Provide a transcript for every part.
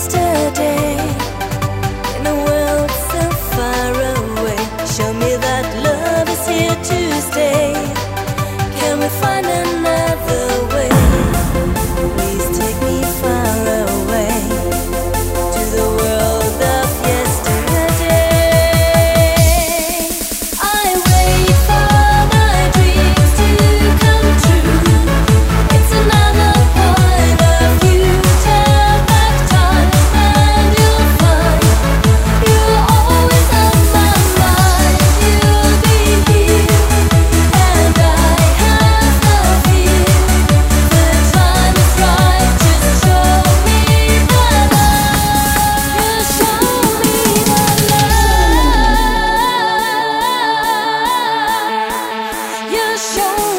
yesterday show.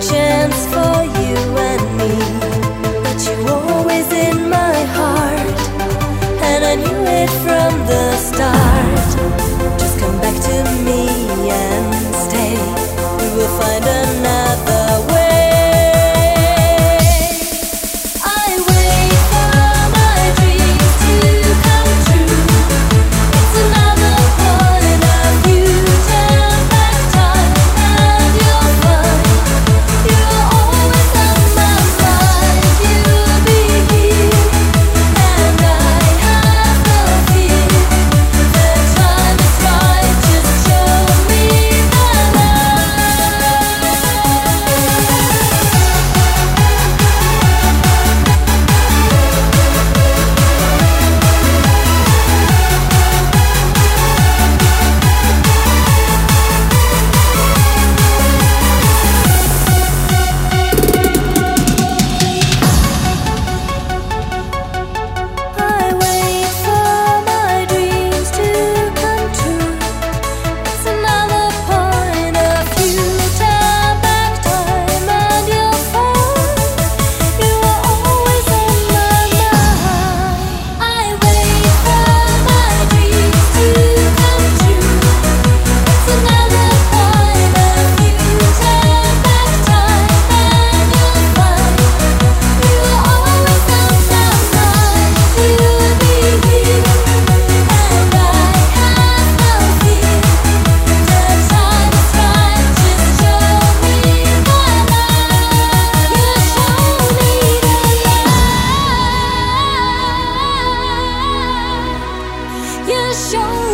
chance for you. show.